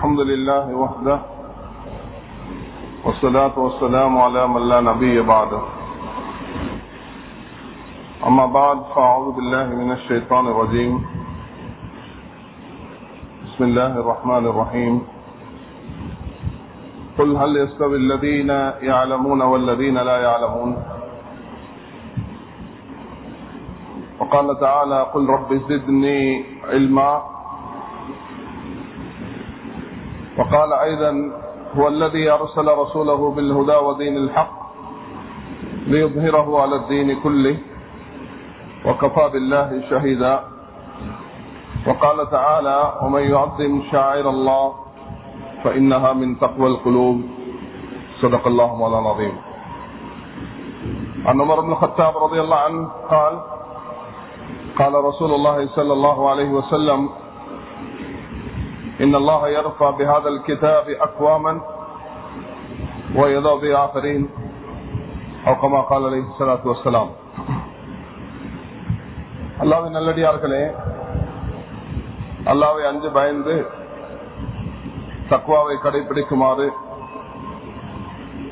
الحمد لله وحده والصلاة والسلام على من لا نبي بعده. أما بعد فأعوذ بالله من الشيطان الرجيم. بسم الله الرحمن الرحيم. قل هل يستوي الذين يعلمون والذين لا يعلمون؟ وقال تعالى قل رب زدني علما. وقال أيضا هو الذي أرسل رسوله بالهدى ودين الحق ليظهره على الدين كله وكفى بالله شهيدا. وقال تعالى ومن يعظم شاعر الله فإنها من تقوى القلوب. صدق الله مولانا العظيم. عن عمر بن الخطاب رضي الله عنه قال قال رسول الله صلى الله عليه وسلم إن الله يرفع بهذا الكتاب أقواما ويضع بآخرين أو كما قال عليه الصلاة والسلام அல்லாவின் நல்லடியார்களே அல்லாவை அஞ்சு பயந்து தக்குவாவை கடைபிடிக்குமாறு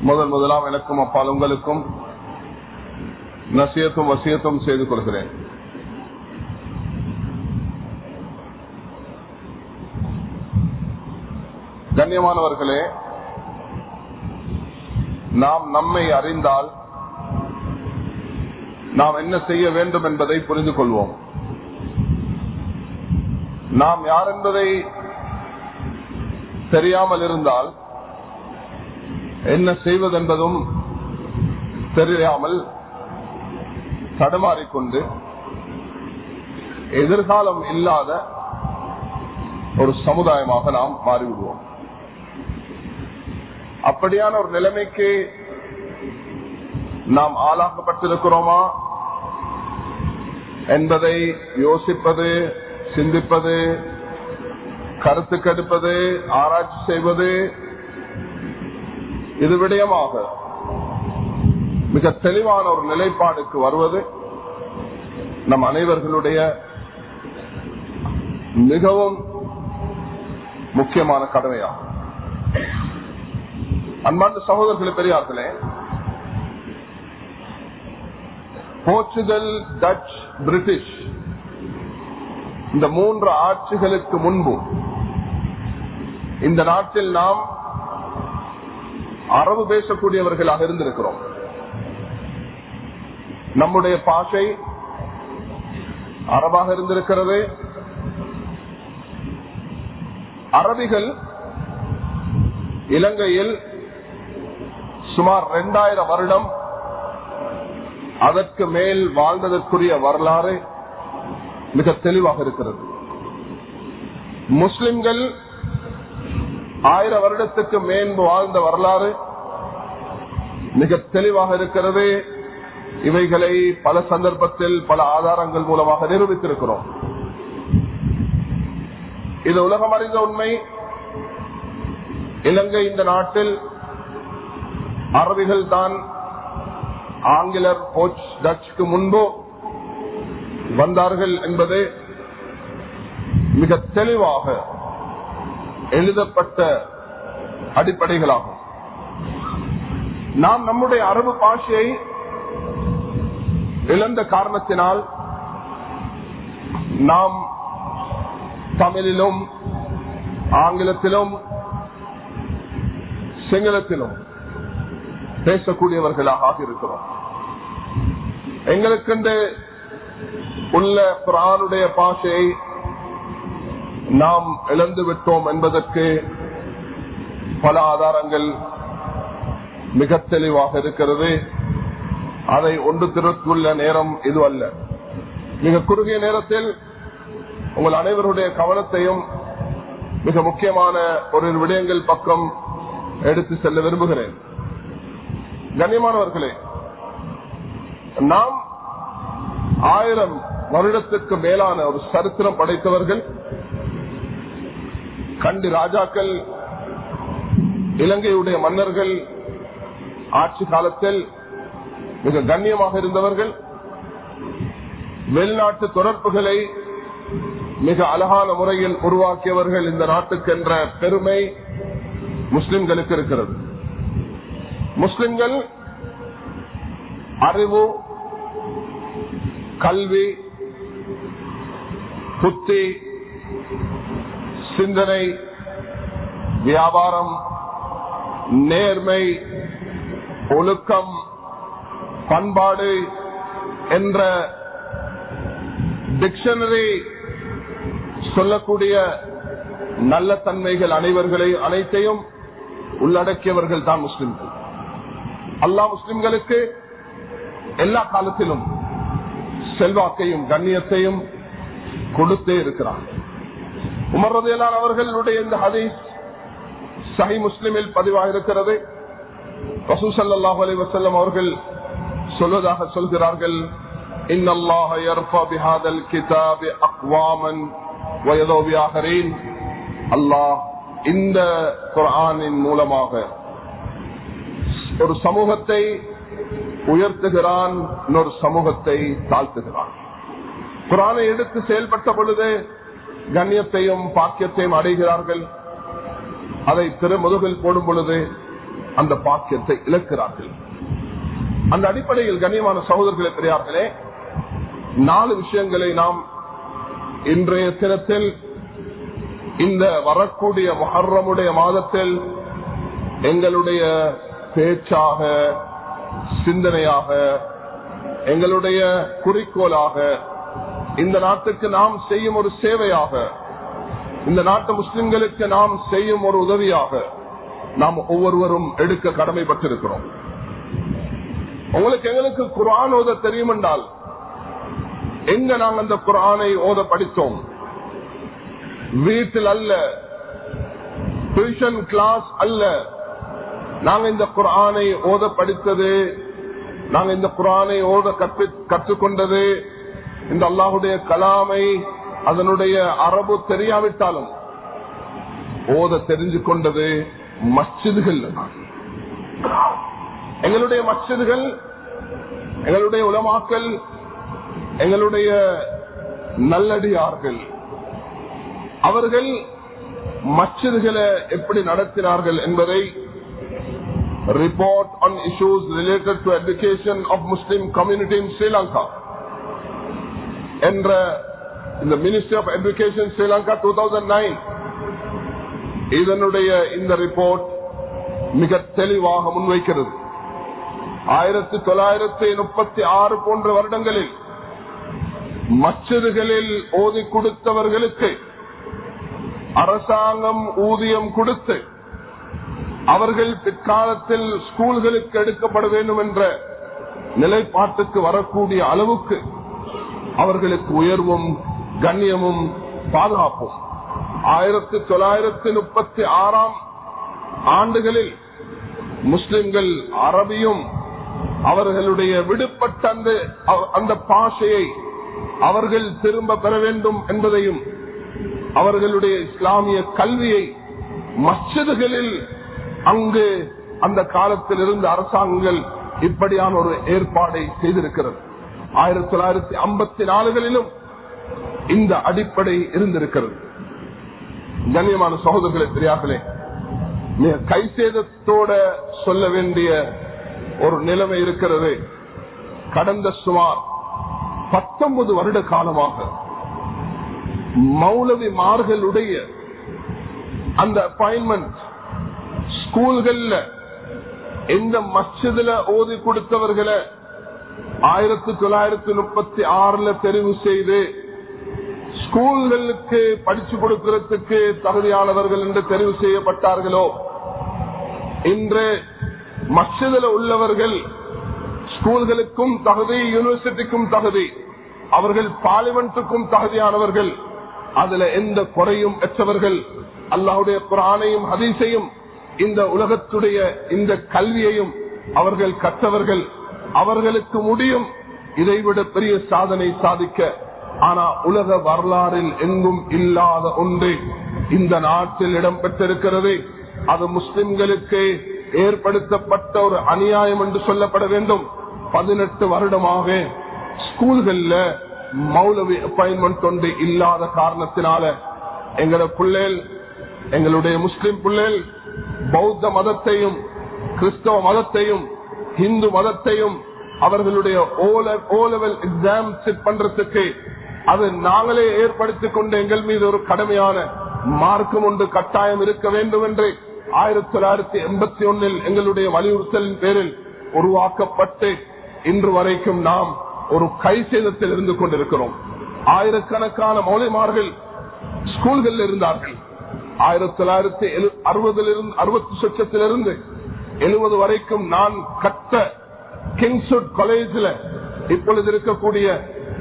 முதல் முதலாம் எனக்கும் அப்பால் உங்களுக்கும் நசியத்தும் வசியத்தும் செய்து கொள்கிறேன் கண்ணியமானவர்களே நாம் நம்மை அறிந்தால் நாம் என்ன செய்ய வேண்டும் என்பதை புரிந்து கொள்வோம். நாம் யார் என்பதை தெரியாமல் இருந்தால் என்ன செய்வதென்பதும் தெரியாமல் தடுமாறிக்கொண்டு எதிர்காலம் இல்லாத ஒரு சமுதாயமாக நாம் மாறிவிடுவோம். அப்படியான ஒரு நிலைமைக்கு நாம் ஆளாக்கப்பட்டிருக்கிறோமா என்பதை யோசிப்பது சிந்திப்பது கருத்து கெடுப்பது ஆராய்ச்சி செய்வது இது விடயமாக மிக தெளிவான ஒரு நிலைப்பாடுக்கு வருவது நம் அனைவர்களுடைய மிகவும் முக்கியமான கடமையாகும். அன்பாண்டு சகோதரர்களே பெரியார்களே போர்ச்சுகல் டச் பிரிட்டிஷ் இந்த மூன்று ஆட்சிகளுக்கு முன்பு இந்த நாட்டில் நாம் அரபு பேசக்கூடியவர்களாக இருந்திருக்கிறோம். நம்முடைய பாஷை அரபாக இருந்திருக்கிறது. அரபிகள் இலங்கையில் சுமார் இரண்டாயிரம் வருடம் அதற்கு மேல் வாழ்ந்ததற்குரிய வரலாறு மிக தெளிவாக இருக்கிறது. முஸ்லிம்கள் ஆயிரம் வருடத்துக்கு மேன்பு வாழ்ந்த வரலாறு மிக தெளிவாக இருக்கிறது. இவைகளை பல சந்தர்ப்பத்தில் பல ஆதாரங்கள் மூலமாக நிரூபித்திருக்கிறோம். இது உலகம் அறிந்த உண்மை. இலங்கை இந்த நாட்டில் அரபிகள் தான் ஆங்கிலர் போர்ச் டச்சுக்கு முன்பு வந்தார்கள் என்பது மிக தெளிவாக எழுதப்பட்ட அடிப்படைகளாகும். நாம் நம்முடைய அரபு பாஷையை இழந்த காரணத்தினால் நாம் தமிழிலும் ஆங்கிலத்திலும் சிங்களத்திலும் பேசக்கூடியவர்களாக இருக்கிறோம். எங்களுக்கென்று உள்ள குரானுடைய பாஷையை நாம் இழந்து விட்டோம் என்பதற்கு பல ஆதாரங்கள் மிக தெளிவாக இருக்கிறது. அதை ஒன்று திருத்துள்ள நேரம் இது அல்ல. மிக குறுகிய நேரத்தில் உங்கள் அனைவருடைய கவனத்தையும் மிக முக்கியமான ஒரு விடயங்கள் பக்கம் எடுத்து செல்ல விரும்புகிறேன். கண்ணியமானவர்களே நாம் ஆயிரம் வருடத்துக்கு மேலான ஒரு சரித்திரம் படைத்தவர்கள் கண்டு ராஜாக்கள் இலங்கையுடைய மன்னர்கள் ஆட்சி காலத்தில் மிக கண்ணியமாக இருந்தவர்கள் வெளிநாட்டு தொடர்புகளை மிக அழகான முறையில் உருவாக்கியவர்கள் இந்த நாட்டுக்கென்ற பெருமை முஸ்லிம்களுக்கு இருக்கிறது. முஸ்லிம்கள் அறிவு கல்வி புத்தி சிந்தனை வியாபாரம் நேர்மை ஒழுக்கம் பண்பாடு என்ற டிக்ஷனரி சொல்லக்கூடிய நல்ல தன்மைகள் அனைவர்களை அனைத்தையும் உள்ளடக்கியவர்கள் தான் முஸ்லிம்கள். அல்லா முஸ்லிம்களுக்கு எல்லா காலத்திலும் செல்வாக்கையும் கண்ணியத்தையும் கொடுத்தே இருக்கிறார் உமர்றதையிலான அவர்களுடைய இந்த ஹதீஸ் சஹி முஸ்லிமில் பதிவாக ரசூசல்லாஹு அலி வசல்லம் அவர்கள் சொல்வதாக சொல்கிறார்கள் இன்னல்லாஹ யர்ஃபா பிஹாதல் கிதாபி அக்வாமன் வயதோ பிஆகரீன் அல்லாஹ் இந்த குர்ஆனின் மூலமாக ஒரு சமூகத்தை உயர்த்துகிறான் இன்னொரு சமூகத்தை தாழ்த்துகிறான். குரானை எடுத்து செயல்பட்ட பொழுது கண்ணியத்தையும் பாக்கியத்தையும் அடைகிறார்கள். அதை திருமுதுகில் போடும் பொழுது அந்த பாக்கியத்தை இழக்கிறார்கள். அந்த அடிப்படையில் கண்ணியமான சகோதரர்களை பெரியார்களே நாலு விஷயங்களை நாம் இன்றைய தினத்தில் இந்த வரக்கூடிய மொஹர்ரமுடைய மாதத்தில் எங்களுடைய பேச்சாக சிந்தனையாக எங்களுடைய குறிக்கோளாக இந்த நாட்டுக்கு நாம் செய்யும் ஒரு சேவையாக இந்த நாட்டு முஸ்லிம்களுக்கு நாம் செய்யும் ஒரு உதவியாக நாம் ஒவ்வொருவரும் எடுக்க கடமைப்பட்டிருக்கிறோம். உங்களுக்கு எங்களுக்கு குரான் ஓத தெரியும் என்றால் எங்க நாங்கள் அந்த குரானை ஓத படித்தோம்? வீட்டில் அல்ல டியூஷன் கிளாஸ் அல்ல நாங்க இந்த குரானை ஓத படித்தது நாங்க இந்த குரானை ஓத கற்று கற்றுக்கொண்டது இந்த அல்லாஹுடைய கலாமை அதனுடைய அரபு தெரியாவிட்டாலும் ஓத தெரிஞ்சு கொண்டது மஸ்ஜிதுகள். எங்களுடைய மஸ்ஜிதுகள் எங்களுடைய உலமாக்கல் எங்களுடைய நல்லடியார்கள் அவர்கள் மஸ்ஜிதுகளை எப்படி நடத்தினார்கள் என்பதை report on issues related to education of Muslim community in Sri Lanka. என்ற இந்த ministry of education Sri Lanka two thousand nine இதனுடைய இந்த ரிப்போர்ட் மிக தெளிவாக முன்வைக்கிறது. ஆயிரத்தி தொள்ளாயிரத்தி முப்பத்தி ஆறு போன்ற வருடங்களில் மச்சதுகளில் ஓதி கொடுத்தவர்களுக்கு அரசாங்கம் ஊதியம் கொடுத்து அவர்கள் பிற்காலத்தில் ஸ்கூல்களுக்கு எடுக்கப்பட வேண்டும் என்ற நிலைப்பாட்டுக்கு வரக்கூடிய அளவுக்கு அவர்களுக்கு உயர்வும் கண்ணியமும் பாதுகாப்பும். ஆயிரத்தி தொள்ளாயிரத்தி முப்பத்தி ஆறாம் ஆண்டுகளில் முஸ்லிம்கள் அரபியும் அவர்களுடைய விடுபட்ட அந்த அந்த பாஷையை அவர்கள் திரும்ப பெற வேண்டும் என்பதையும் அவர்களுடைய இஸ்லாமிய கல்வியை மஸ்ஜிதுகளில் அங்கு அந்த காலத்தில் இருந்த அரசாங்கங்கள் இப்படியான ஒரு ஏற்பாடை செய்திருக்கிறது. ஆயிரத்தி தொள்ளாயிரத்தி ஐம்பத்தி நாலுகளிலும் இந்த அடிப்படை இருந்திருக்கிறது. கண்ணியமான சகோதரர்களை தெரியாதே மிக கைசேதத்தோட சொல்ல வேண்டிய ஒரு நிலைமை இருக்கிறது. கடந்த சுமார் பத்தொன்பது வருட காலமாக மௌலவிமார்களுடைய அந்த அப்பாயின்மெண்ட் ஸ்கூல்கள்ல எந்த மச்சதுல ஓதி கொடுத்தவர்களை ஆயிரத்தி தொள்ளாயிரத்தி முப்பத்தி ஆறுல தெரிவு செய்து ஸ்கூல்களுக்கு படிச்சு கொடுக்கிறதுக்கு தகுதியானவர்கள் என்று தெரிவு செய்யப்பட்டார்களோ? இன்று மஸ்ஜிதில் உள்ளவர்கள் ஸ்கூல்களுக்கும் தகுதி யூனிவர்சிட்டிக்கும் தகுதி அவர்கள் பார்லிமெண்ட்டுக்கும் தகுதியானவர்கள் அதுல எந்த குறையும் பெற்றவர்கள் அல்லாவுடைய குரானையும் ஹதீஸையும் இந்த உலகத்துடைய இந்த கல்வியையும் அவர்கள் கற்றவர்கள் அவர்களுக்கு முடியும். இதைவிட பெரிய சாதனை சாதிக்க. ஆனா உலக வரலாறில் எங்கும் இல்லாத ஒன்று இந்த நாட்டில் இடம்பெற்றிருக்கிறது. அது முஸ்லிம்களுக்கு ஏற்படுத்தப்பட்ட ஒரு அநியாயம் என்று சொல்லப்பட வேண்டும். பதினெட்டு வருடமாக ஸ்கூல்கள்ல மௌலவி அப்பாயின்மெண்ட் ஒன்று இல்லாத காரணத்தினால எங்களோட பிள்ளைகள் எங்களுடைய முஸ்லிம் பிள்ளைகள் பௌத்த மதத்தையும் கிறிஸ்தவ மதத்தையும் இந்து மதத்தையும் அவர்களுடைய ஓலெவல் எக்ஸாம் செட் பண்றதுக்கு அது நாங்களே ஏற்படுத்திக் கொண்டு எங்கள் மீது ஒரு கடமையான மார்க்கம் ஒன்று கட்டாயம் இருக்க வேண்டும் என்று ஆயிரத்தி தொள்ளாயிரத்தி எண்பத்தி ஒன்னில் எங்களுடைய வலியுறுத்தலின் பேரில் உருவாக்கப்பட்டு இன்று வரைக்கும் நாம் ஒரு கை சேதத்தில் இருந்து கொண்டிருக்கிறோம். ஆயிரக்கணக்கான மௌலிமார்கள் ஸ்கூல்களில் இருந்தார்கள். ஆயிரத்தி தொள்ளாயிரத்தி அறுபதிலிருந்து அறுபத்தி சொச்சத்திலிருந்து எழுபது வரைக்கும் நான் கட்ட கிங்ஸ்வுட் காலேஜில் இப்பொழுது இருக்கக்கூடிய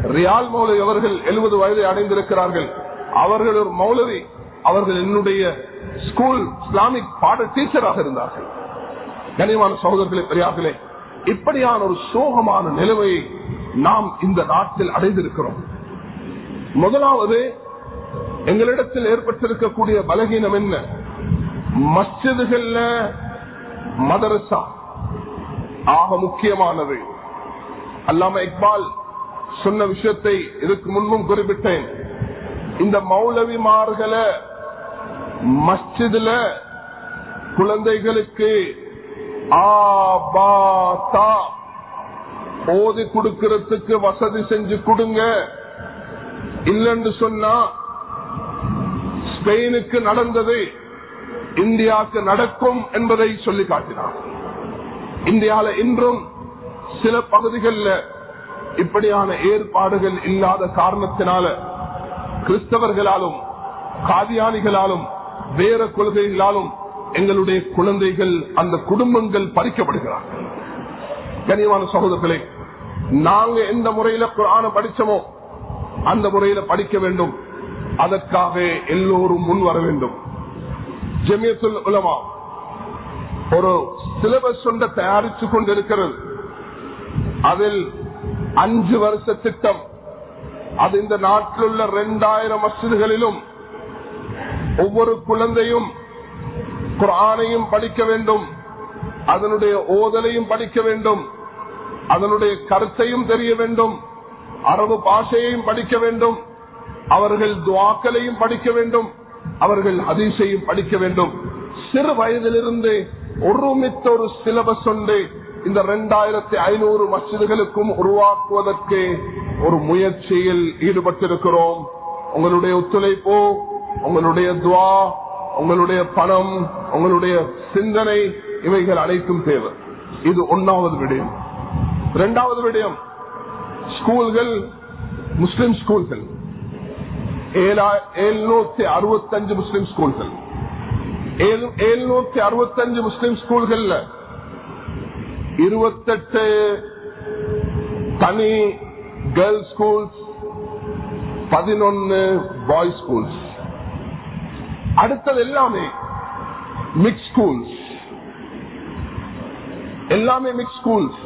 ரியால் மௌலவி அவர்கள் எழுபது வயதை அடைந்திருக்கிறார்கள். அவர்கள் ஒரு மௌலவி. அவர்கள் என்னுடைய ஸ்கூல் இஸ்லாமிக் பாட டீச்சராக இருந்தார்கள். கனிவான சகோதரர்களே பெரியார்களே இப்படியான ஒரு சோகமான நிலைமையை நாம் இந்த நாட்டில் அடைந்திருக்கிறோம். முதலாவது எங்களிடத்தில் ஏற்பட்டிருக்கக்கூடிய பலகீனம் என்ன? மஸ்ஜிதுகள்ல மதரசா ஆக முக்கியமானது. அல்லாம இக்பால் சொன்ன விஷயத்தை இதுக்கு முன்பும் குறிப்பிட்டேன். இந்த மௌலவிமார்களை மஸ்ஜிதுல குழந்தைகளுக்கு ஓதி கொடுக்கிறதுக்கு வசதி செஞ்சு கொடுங்க. இல்லைன்னு சொன்னா ஸ்பெயினுக்கு நடந்தது இந்தியாவுக்கு நடக்கும் என்பதை சொல்லி காட்டினார். இந்தியாவில் இன்றும் சில பகுதிகளில் இப்படியான ஏற்பாடுகள் இல்லாத காரணத்தினால கிறிஸ்தவர்களாலும் காதியானிகளாலும் வேற கொள்கைகளாலும் எங்களுடைய குழந்தைகள் அந்த குடும்பங்கள் பறிக்கப்படுகிறார்கள். கனிவான சகோதரர்களே நாங்க எந்த முறையில குரான படிச்சோமோ அந்த முறையில படிக்க வேண்டும். அதற்காக எல்லோரும் முன் வர வேண்டும். ஜெமியத்துல் உலமா ஒரு சிலபஸ் ஒன்றை தயாரித்து கொண்டிருக்கிறது. அதில் அஞ்சு வருஷ திட்டம். அது இந்த நாட்டில் உள்ள இரண்டாயிரம் மசிதிகளிலும் ஒவ்வொரு குழந்தையும் குரானையும் படிக்க வேண்டும் அதனுடைய ஓதலையும் படிக்க வேண்டும் அதனுடைய கருத்தையும் தெரிய வேண்டும் அரபு பாஷையையும் படிக்க வேண்டும் அவர்கள் துவாக்களையும் படிக்க வேண்டும். அவர்கள் அதிசையும் படிக்க வேண்டும். சிறு வயதிலிருந்து ஒருமித்த ஒரு சிலபஸ் ஒன்று இந்த இரண்டாயிரத்தி ஐநூறு மசிதிகளுக்கும் உருவாக்குவதற்கு ஒரு முயற்சியில் ஈடுபட்டிருக்கிறோம். உங்களுடைய ஒத்துழைப்போ உங்களுடைய துவா உங்களுடைய பணம் உங்களுடைய சிந்தனை இவைகள் அனைத்தும் தேவை. இது ஒன்னாவது விடயம். இரண்டாவது விடயம் ஸ்கூல்கள் முஸ்லிம் ஸ்கூல்கள். எழுநூத்தி அறுபத்தஞ்சு முஸ்லிம் ஸ்கூல்கள் எழுநூத்தி அறுபத்தஞ்சு முஸ்லிம் ஸ்கூல்கள்ல இருபத்தெட்டு தனி கேர்ள்ஸ் ஸ்கூல்ஸ் பதினொன்னு பாய் ஸ்கூல்ஸ் அடுத்தது எல்லாமே மிக்ஸ் ஸ்கூல்ஸ் எல்லாமே மிக்ஸ் ஸ்கூல்ஸ்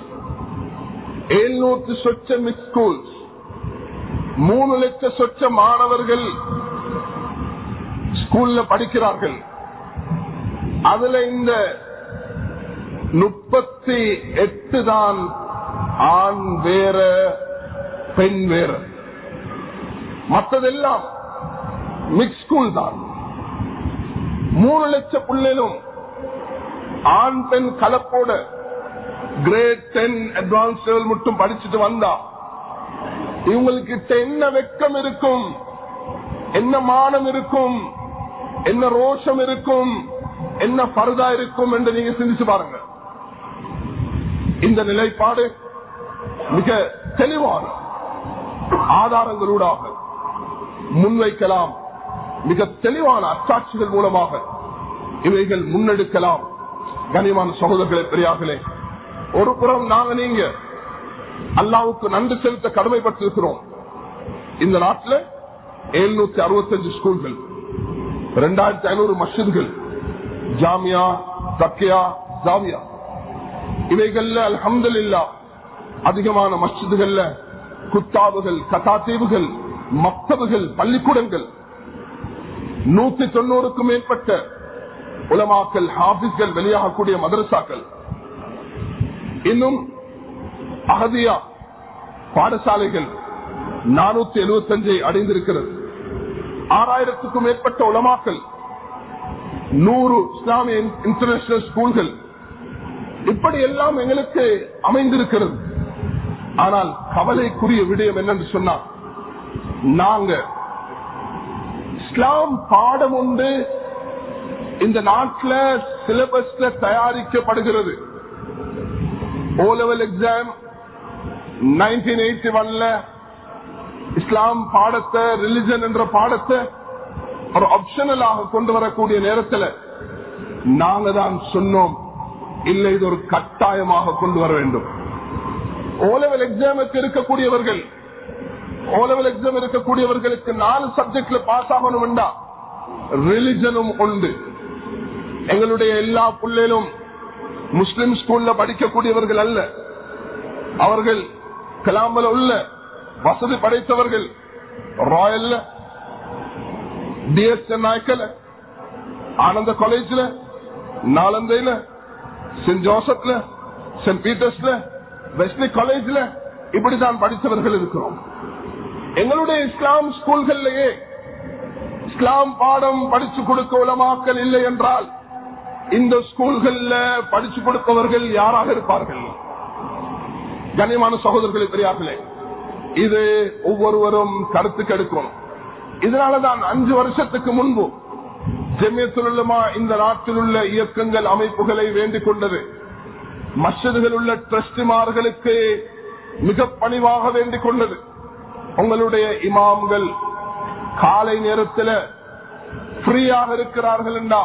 எழுநூத்தி சொச்ச மிக்ஸ் ஸ்கூல்ஸ் மூணு லட்ச சொச்ச மாணவர்கள் ஸ்கூல்ல படிக்கிறார்கள். அதுல இந்த முப்பத்தி எட்டு தான் ஆண் வேற பெண் வேற. மற்றதெல்லாம் மிக்ஸ் ஸ்கூல் தான். மூணு லட்ச பிள்ளைகளும் ஆண் பெண் கலப்போட கிரேட் டென் அட்வான்ஸ் லெவல் மட்டும் படிச்சுட்டு வந்தான் இவங்களுக்கு என்ன வெக்கம் இருக்கும்? என்ன மானம் இருக்கும்? என்ன ரோஷம் இருக்கும்? என்ன பருதா இருக்கும் என்று நீங்க சிந்திச்சு பாருங்க. இந்த நிலைப்பாடு மிக தெளிவான ஆதாரங்களூடாக முன்வைக்கலாம். மிக தெளிவான அச்சாட்சிகள் மூலமாக இவைகள் முன்னெடுக்கலாம். கனிமான சகோதரர்களை பெரியார்களே ஒரு புறம் நாங்க நீங்க அல்லாவுக்கு நன்றி செலுத்த கடமைப்பட்டிருக்கிறோம். இந்த நாட்டில் எழுநூத்தி அறுபத்தஞ்சு ஸ்கூல்கள் இரண்டாயிரத்தி ஐநூறு மசித்கள் ஜாமியா தக்கியா ஜாமியா. இவைகள்ல அலமது இல்லா அதிகமான மஸ்ஜிதுகள்ல குத்தாவுகள் கதாத்தீவுகள் மக்தபுகள் பள்ளிக்கூடங்கள். நூத்தி தொண்ணூறுக்கும் மேற்பட்ட உலமாக்கல் ஹாபிஸ்கள் வெளியாகக்கூடிய மதரசாக்கள். இன்னும் அகதியா பாடசாலைகள் நானூத்தி எழுபத்தி அஞ்சை அடைந்திருக்கிறது. ஆறாயிரத்துக்கும் மேற்பட்ட உலமாக்கல் நூறு இஸ்லாமிய இன்டர்நேஷனல் ஸ்கூல்கள் இப்படி எல்லாம் எங்களுக்கு அமைந்திருக்கிறது. ஆனால் கவலைக்குரிய விடயம் என்னென்று சொன்னா நாங்க இஸ்லாம் பாடம் உண்டு இந்த நாட்டில் சிலபஸ்ல தயாரிக்கப்படுகிறது. O level exam nineteen eighty ஒன்ல இஸ்லாம் பாடத்தை ரிலிஜன் என்ற பாடத்தை ஒரு ஆப்ஷனலாக கொண்டு வரக்கூடிய நேரத்தில் நாங்க தான் சொன்னோம். இல்லை இது ஒரு கட்டாயமாக கொண்டு வர வேண்டும். ஓலெவல் எக்ஸாமுக்கு இருக்கக்கூடியவர்கள் ஓலெவல் எக்ஸாம் இருக்கக்கூடியவர்களுக்கு நாலு சப்ஜெக்ட்ல பாஸ் ஆகணும் ரிலிஜனும் உண்டு. எங்களுடைய எல்லா பிள்ளைகளும் முஸ்லிம் ஸ்கூல்ல படிக்கக்கூடியவர்கள் அல்ல. அவர்கள் கலாமல உள்ள வசதி படைத்தவர்கள் ராயல்ல டிஎஸ் நாயக்கல ஆனந்த காலேஜ்ல நாலந்தையில சென்ட் ஜோசப்ல சென்ட் பீட்டர்ஸ்ல வெஸ்ட்லி காலேஜ்ல இப்படிதான் படித்தவர்கள் இருக்கிறோம். எங்களுடைய இஸ்லாம் ஸ்கூல்கள்லயே இஸ்லாம் பாடம் படிச்சு கொடுக்க உலமாக்கல் இல்லை என்றால் இந்த ஸ்கூல்கள்ல படிச்சு கொடுப்பவர்கள் யாராக இருப்பார்கள்? கண்ணியமான சகோதரர்களை பெரியார்களே இது ஒவ்வொருவரும் கருத்து எடுக்கணும். இதனாலதான் அஞ்சு வருஷத்துக்கு முன்பு ஜெமியத்துலமா இந்த நாட்டில் உள்ள இயக்கங்கள் அமைப்புகளை வேண்டிக் கொண்டது. மஸ்ஜிதுகள் உள்ள டிரஸ்டிமார்களுக்கு மிக பணிவாக வேண்டிக் கொண்டது. உங்களுடைய இமாம்கள் காலை நேரத்தில் ஃப்ரீயாக இருக்கிறார்கள் என்றா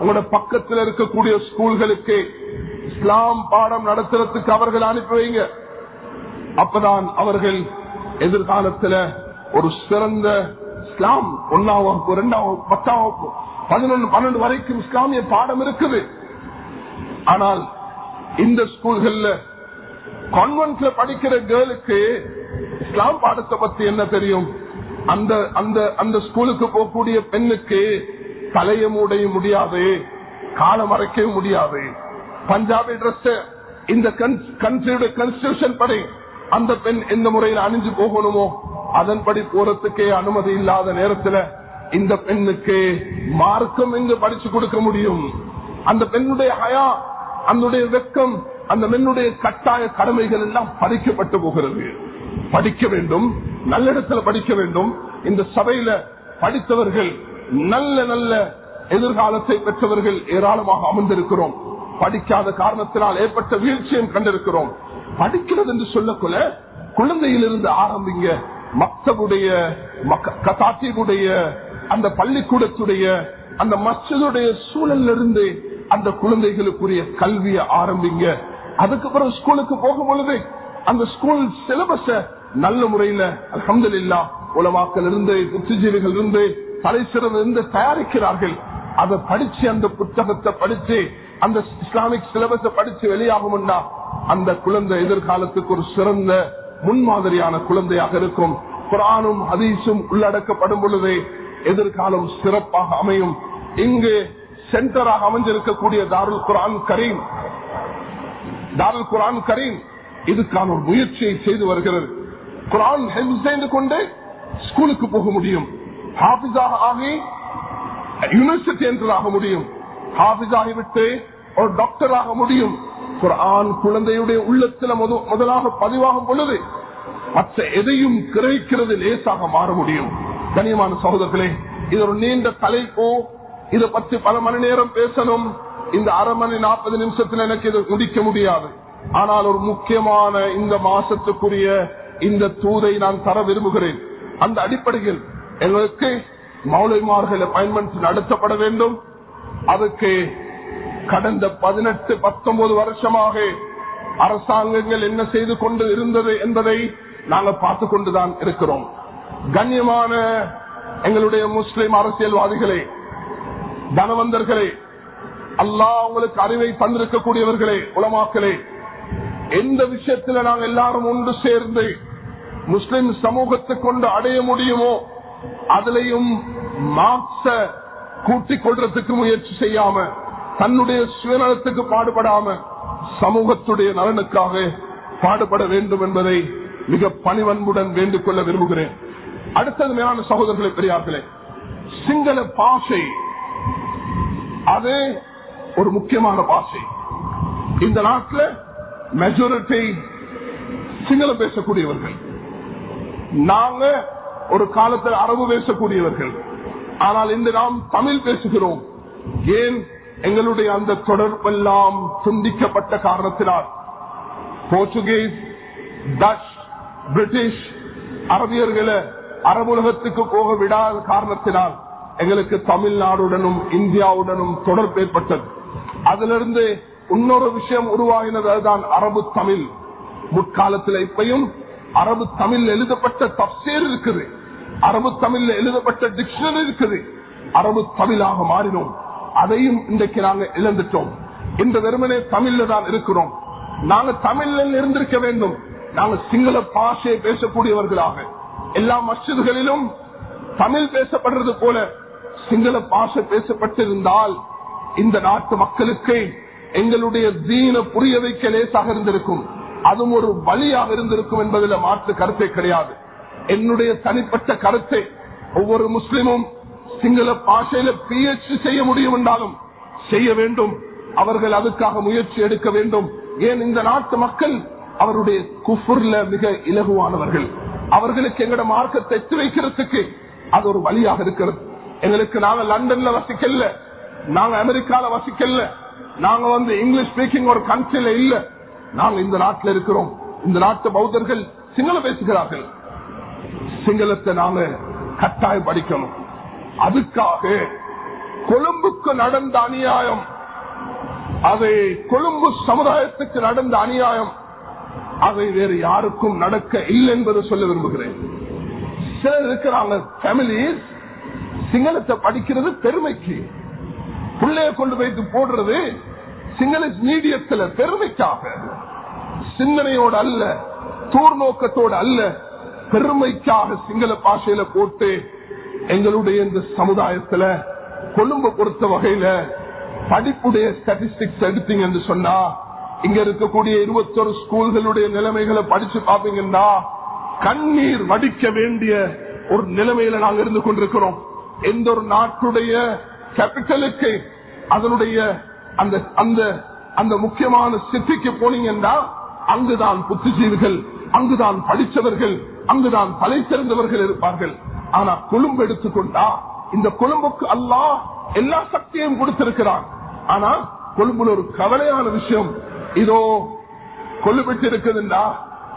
உங்களோட பக்கத்தில் இருக்கக்கூடிய ஸ்கூல்களுக்கு இஸ்லாம் பாடம் நடத்துறதுக்கு அவர்கள் அனுப்பி வைங்க. அப்பதான் அவர்கள் எதிர்காலத்தில் ஒரு சிறந்த இஸ்லாம் ஒன்னாம் வகுப்பு இரண்டாம் வகுப்பு பத்தாம் வகுப்பு பதினொன்று பன்னெண்டு வரைக்கும் இஸ்லாமிய பாடம் இருக்குது. ஆனால் இந்த ஸ்கூல்கள்ல கான்வென்ட்ல படிக்கிற கேர்ளுக்கு இஸ்லாம் பாடத்தை பத்தி என்ன தெரியும்? அந்த அந்த அந்த ஸ்கூலுக்கு போகக்கூடிய பெண்ணுக்கு தலைய மூடைய முடியாது காலம் மறைக்கவும் முடியாது. பஞ்சாபி டிரெஸ் இந்த கண்ட்ரியுடைய கன்ஸ்டியூஷன் படி அந்த பெண் எந்த முறையில் அணிஞ்சு போகணுமோ அதன்படி போறதுக்கே அனுமதி இல்லாத நேரத்தில் இந்த பெண்ணுக்கு மார்க்கம் எங்கு படிச்சு கொடுக்க முடியும்? அந்த பெண்ணுடைய ஹயா அந்த வெக்கம் அந்த பெண்ணுடைய கட்டாய கடமைகள் எல்லாம் பறிக்கப்பட்டு போகிறது. படிக்க வேண்டும் நல்ல இடத்துல படிக்க வேண்டும். இந்த சபையில படித்தவர்கள் நல்ல நல்ல எதிர்காலத்தை பெற்றவர்கள் ஏராளமாக அமர்ந்திருக்கிறோம். படிக்காத காரணத்தினால் ஏற்பட்ட வீழ்ச்சியும் கண்டிருக்கிறோம். படிக்கிறது என்று சொல்லக்குள்ள குழந்தையிலிருந்து ஆரம்பிங்க. மக்தபுடைய கதாத்தியுடைய அந்த பள்ளிக்கூடத்துடைய அந்த மச்சதுடைய சூழல்ல இருந்து அந்த குழந்தைகளுக்குரிய கல்வியை ஆரம்பிங்க. அதுக்கப்புறம் ஸ்கூலுக்கு போகும் பொழுது அந்த ஸ்கூல் சிலபஸ நல்ல முறையில அலமது இல்லா உலமாக்கள் இருந்து புத்திஜீவிகள் இருந்து தலைசிறந்த இருந்து தயாரிக்கிறார்கள். அதை படிச்சு அந்த புத்தகத்தை படிச்சு அந்த இஸ்லாமிக் சிலபஸை படிச்சு வெளியாகும்னா அந்த குழந்தை எதிர்காலத்துக்கு ஒரு சிறந்த முன்மாதிரியான குழந்தையாக இருக்கும். குரானும் ஹதீஸும் உள்ளடக்கப்படும் பொழுது எதிர்காலம் சிறப்பாக அமையும். இங்கு சென்டராக அமைஞ்சிருக்கக்கூடிய தாருல் குரான் கரீம் தாருல் குரான் கரீம் இதுக்கான ஒரு முயற்சியை செய்து வருகிறது. குரான் செய்து கொண்டு ஸ்கூலுக்கு போக முடியும். ஹாபிஸாக ஆகி யூனிவர்சிட்டி என்றாக முடியும். ஹாபிஸ் ஆகிவிட்டு ஒரு டாக்டராக முடியும். குரான் குழந்தையுடைய உள்ளத்தில் முதலாக பதிவாகும் பொழுது மற்ற எதையும் கிரகிக்கிறது லேசாக மாற முடியும். கனியமான சகோதரர்களே இது ஒரு நீண்ட தலைப்போ. இதை பற்றி பல மணி நேரம் பேசணும். இந்த அரை மணி நாற்பது நிமிஷத்தில் எனக்கு இதை முடிக்க முடியாது. ஆனால் ஒரு முக்கியமான இந்த மாசத்துக்குரிய இந்த தூதை நான் தர விரும்புகிறேன். அந்த அடிப்படையில் எங்களுக்கு மௌலிமார்கள் அப்பாயின்மெண்ட் நடத்தப்பட வேண்டும். அதுக்கு கடந்த பதினெட்டு பத்தொன்பது வருஷமாக அரசாங்கங்கள் என்ன செய்து கொண்டு இருந்தது என்பதை நாங்கள் பார்த்து கொண்டுதான் இருக்கிறோம். கண்ணியமான எங்களுடைய முஸ்லிம் அரசியல்வாதிகளே தனவந்தர்களே அல்லா உங்களுக்கு அறிவை தந்திருக்கக்கூடியவர்களே உலமாக்களே எந்த விஷயத்துல நாங்கள் எல்லாரும் ஒன்று சேர்ந்து முஸ்லிம் சமூகத்தை கொண்டு அடைய முடியுமோ அதுலயும் மார்க்ச கூட்டிக் கொள்றதுக்கு முயற்சி செய்யாம தன்னுடைய சுயநலத்துக்கு பாடுபடாம சமூகத்துடைய நலனுக்காக பாடுபட வேண்டும் என்பதை மிக பணிவன்புடன் வேண்டிக் கொள்ள விரும்புகிறேன். அடுத்தது மேலான சகோதரர்களை பெரியார்களே சிங்கள பாஷை அது ஒரு முக்கியமான பாஷை. இந்த நாட்டில் மெஜாரிட்டி சிங்களம் பேசக்கூடியவர்கள். நாங்க ஒரு காலத்தில் அரபு பேசக்கூடியவர்கள். ஆனால் இன்று நாம் தமிழ் பேசுகிறோம். ஏன்? எங்களுடைய அந்த தொடர்பெல்லாம் துண்டிக்கப்பட்ட காரணத்தினால். போர்ச்சுகீஸ் டச் பிரிட்டிஷ் அரபியர்களை அரபுலகத்துக்கு போக விடாத காரணத்தினால் எங்களுக்கு தமிழ்நாடுடனும் இந்தியாவுடனும் தொடர்பு ஏற்பட்டது. அதிலிருந்து இன்னொரு விஷயம் உருவாகினது அதுதான் அரபு தமிழ். முற்காலத்தில் இப்பையும் அரபு தமிழ் எழுதப்பட்ட தப்சேர் இருக்குது. அரபு தமிழ்ல எழுதப்பட்ட டிக்ஷனரி இருக்குது. அரபு தமிழாக மாறினோம். அதையும் இன்றைக்கு நாங்க இழந்துட்டோம். இந்த வெறுமனே தமிழ்ல தான் இருக்கிறோம். நாங்க தமிழ்ல இருந்திருக்க வேண்டும். நாங்க சிங்கள பாஷையை பேசக்கூடியவர்களாக. எல்லா மசிதிகளிலும் தமிழ் பேசப்படுறது போல சிங்கள பாஷை பேசப்பட்டிருந்தால் இந்த நாட்டு மக்களுக்கு எங்களுடைய தீன புரிய வைக்க லேசாக இருந்திருக்கும். அதுவும் ஒரு வழியாக இருந்திருக்கும் என்பதில் மாற்று கருத்தை கிடையாது. என்னுடைய தனிப்பட்ட கருத்தை ஒவ்வொரு முஸ்லிமும் சிங்கள பாஷையில பிஹெச்டி செய்ய முடியும் என்றாலும் செய்ய வேண்டும். அவர்கள் அதுக்காக முயற்சி எடுக்க வேண்டும். ஏன் இந்த நாட்டு மக்கள் அவருடைய குஃபுர்ல மிக இலகுவானவர்கள். அவர்களுக்கு எங்கட மார்க்கத்தை எத்தி வைக்கிறதுக்கு அது ஒரு வழியாக இருக்கிறது. எங்களுக்கு நாங்க லண்டன்ல வசிக்கல நாங்க அமெரிக்கால வசிக்கல நாங்க வந்து இங்கிலீஷ் ஸ்பீக்கிங் ஒரு கண்ட்ரில இல்ல. நாங்க இந்த நாட்டில் இருக்கிறோம். இந்த நாட்டு பௌத்தர்கள் சிங்கள பேசுகிறார்கள். சிங்களத்தை நாம கட்டாயம் படிக்கணும். அதுக்காக கொழும்புக்கு நடந்த அநியாயம் அதை கொழும்பு சமுதாயத்துக்கு நடந்த அநியாயம் அதை வேறு யாருக்கும் நடக்க இல்லை என்பதை சொல்ல விரும்புகிறேன். சிலர் இருக்கிறாங்க ஃபேமிலிஸ் சிங்களத்தை படிக்கிறது பெருமைக்கு. பிள்ளைய கொண்டு வைத்து போடுறது சிங்கள மீடியத்துல பெருமைக்காக. சிந்தனையோடு அல்ல தூர் நோக்கத்தோடு அல்ல பெருமைக்காக சிங்கள பாஷையில போட்டு எங்களுடைய இந்த சமுதாயத்துல கொழும்பு பொறுத்த வகையில படிப்புடைய ஸ்டாட்டிஸ்டிக்ஸ் எடுத்தீங்க என்று சொன்னா இங்க இருக்கக்கூடிய இருபத்தொரு ஸ்கூல்களுடைய நிலைமைகளை படிச்சு பாப்பீங்கன்னா கண்ணீர் வடிக்க வேண்டிய ஒரு நிலைமையில நாங்க இருந்து கொண்டிருக்கிறோம். எந்த ஒரு நாட்டுடைய கேபிட்டலுக்கு அதனுடைய அந்த அந்த அந்த முக்கியமான சிட்டிக்கு போனீங்கன்னா அங்குதான் புத்திஜீவிகள் அங்குதான் படித்தவர்கள் அங்குதான் தலை சிறந்தவர்கள் இருப்பார்கள். ஆனா கொழும்பு எடுத்துக்கொண்டா இந்த கொழும்புக்கு அல்லாஹ் எல்லா சக்தியையும் கொடுத்திருக்கிறான். ஆனா கொழும்புல ஒரு கவலையான விஷயம். இதோ கொள்ளுபட்டு இருக்குதுண்டா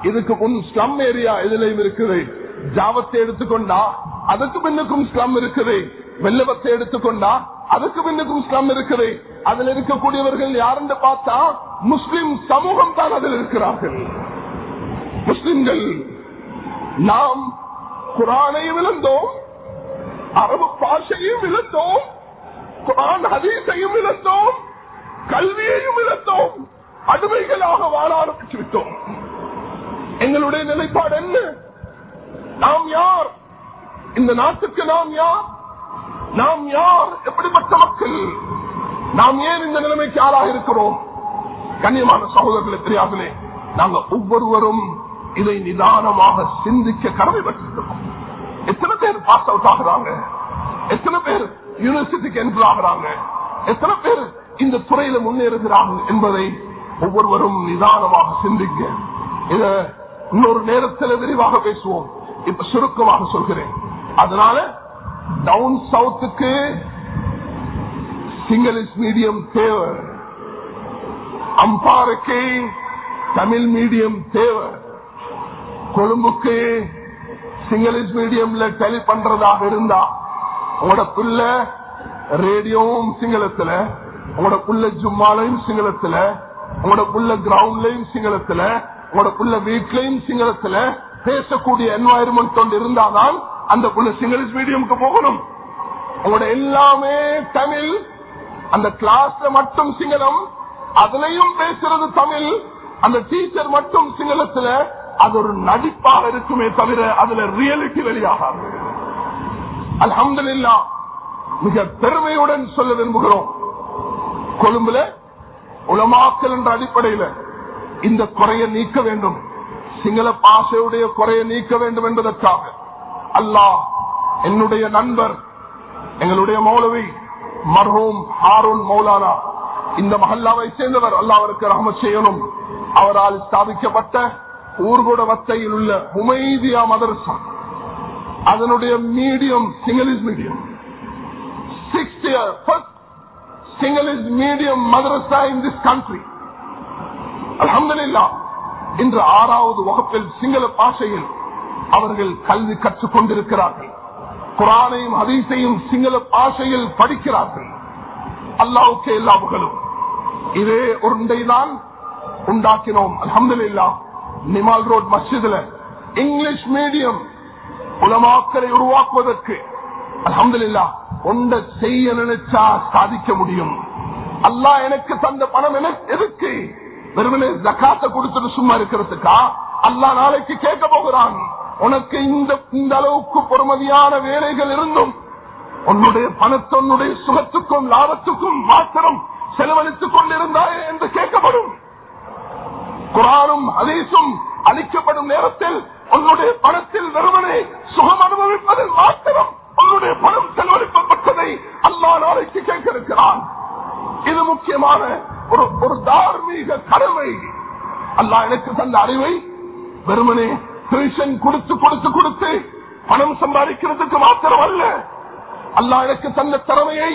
இதுக்கு முன் ஸ்லம் ஏரியா எதுலையும் இருக்குது. ஜாவத்தை எடுத்துக்கொண்டா அதுக்கு பின்னுக்கும் ஸ்லம் இருக்குது. வெள்ளவத்தை எடுத்துக்கொண்டா அதுக்கு பின்னுக்கும் ஸ்லம் இருக்குது. அதில் இருக்கக்கூடியவர்கள் யாருன்னு பார்த்தா முஸ்லிம் சமூகம் தான் அதில் இருக்கிறார்கள். முஸ்லிம்கள் நாம் குரானையும் விழுந்தோம் அரபு பாஷையும் விழுந்தோம் குரான் ஹதீசையும் இழந்தோம் கல்வியையும் இழந்தோம் அடிமைகளாக வாழ ஆரம்பிச்சு விட்டோம். எங்களுடைய நிலைப்பாடு என்ன? நாம் யார்? இந்த நாட்டுக்கு நாம் யார்? நாம் யார்? எப்படிப்பட்ட மக்கள்? நாம் ஏன் இந்த நிலைமைக்கு ஆளாக இருக்கிறோம்? கண்ணியமான சகோதரர்களை தெரியாமலே நாங்க ஒவ்வொருவரும் இதை நிதானமாக சிந்திக்க கடமைப்பட்டிருக்கிறோம். எத்தனை பேர் பாஸ் அவுட் ஆகுறாங்க? எத்தனை பேர் யூனிவர்சிட்டிக்கு என்ட்ரு ஆகுறாங்க? எத்தனை பேர் இந்த துறையில முன்னேறுகிறாங்க என்பதை ஒவ்வொருவரும் நிதானமாக சிந்திக்க இத இன்னொரு நேரத்தில் விரிவாக பேசுவோம். இப்ப சுருக்கமாக சொல்கிறேன். அதனால டவுன் சவுத்துக்கு சிங்களிஷ் மீடியம் தேவை. அம்பாருக்கு தமிழ் மீடியம் தேவை. கொழும்புக்கு சிங்களிஷ் மீடியம்ல டெலி பண்றதாக இருந்தா உங்களோட பிள்ளை ரேடியோவும் சிங்களத்துல உங்களோட புள்ள ஜும்மாலையும் சிங்களத்துல உங்களோட புள்ள கிரவுண்ட்லயும் சிங்களத்துல உங்களோட புள்ள வீட்லயும் சிங்களத்துல பேசக்கூடிய என்வாயர்மெண்ட் ஒன்று இருந்தாதான் அந்த பொண்ணு சிங்களிஷ் மீடியமுக்கு போகணும். உங்களோட எல்லாமே தமிழ். அந்த கிளாஸ்ல மட்டும் சிங்களம். அதுலயும் பேசுறது தமிழ். அந்த டீச்சர் மட்டும் சிங்களத்துல. அது ஒரு நடிப்பாக இருக்குமே தவிர அதுல ரியாலிட்டி வெளியாகாது. அல்ஹம்துலில்லா மிக பெருமையுடன் சொல்ல விரும்புகிறோம். கொழும்புல உலமாக்கல் என்ற அடிப்படையில இந்த குறைய நீக்க வேண்டும். சிங்கள பாசையுடைய குறைய நீக்க வேண்டும் என்பதற்காக. அல்லாஹ் என்னுடைய நண்பர் எங்களுடைய மௌலவி மர்ஹூம் ஹாரூன் மௌலானா. இந்த மஹல்லாவை சேர்ந்தவர் அல்லாவருக்கு ரஹமத் செய்யணும். அவரால் ஸ்தாபிக்கப்பட்ட ஊர்கூட வத்தையில் உள்ள உமைதியா மதரசா அதனுடைய medium Sinhalese medium. Sixth year first Sinhalese medium Madrasa in this country அலமதுல்லா இன்று ஆறாவது வகுப்பில் சிங்கள பாஷையில் அவர்கள் கல்வி கற்றுக் கொண்டிருக்கிறார்கள். குரானையும் அதிசையும் சிங்கள பாஷையில் படிக்கிறார்கள். அல்லாவுக்கு எல்லா புகழும். இதே ஒன்றைதான் உண்டாக்கினோம். அலமதுல்லா நிமால் ரோட் மஸ்ஜிதுல இங்கிலீஷ் மீடியம் உலமாக்களை உருவாக்குவதற்கு அலமதுல்லா ஒன்றை செய்ய நினைச்சா சாதிக்க முடியும். அல்லாஹ் எனக்கு தந்த பணம் எனக்கு எதுக்கு? வெறுமனே ஜக்காத்த கொடுத்துட்டு சும்மா இருக்கிறதுக்கா? அல்லா நாளைக்கு கேட்க போகிறான். உனக்கு இந்த இந்த அளவுக்கு பொறுமதியான வேலைகள் இருந்தும் உன்னுடைய பணத்தொன்னுடைய சுகத்துக்கும் லாபத்துக்கும் மாத்திரம் செலவழித்துக் கொண்டிருந்தாயே என்று கேட்கப்படும். குரானும் அதீசும் அளிக்கப்படும் நேரத்தில் உன்னுடைய பணத்தில் வெறுமனே சுகம் அனுபவிப்பதில் மாத்திரம் உன்னுடைய பணம் செலவழிக்கப்பட்டதை அல்லா நாளைக்கு கேட்கிருக்கிறான் இது முக்கியமான ஒரு ஒரு தார்மீக கடமை. அல்லா எனக்கு தந்த அறிவை வெறுமனே டியூஷன் கொடுத்து கொடுத்து கொடுத்து பணம் சம்பாதிக்கிறதுக்கு மாத்திரம் அல்ல. அல்லா எனக்கு தந்த திறமையை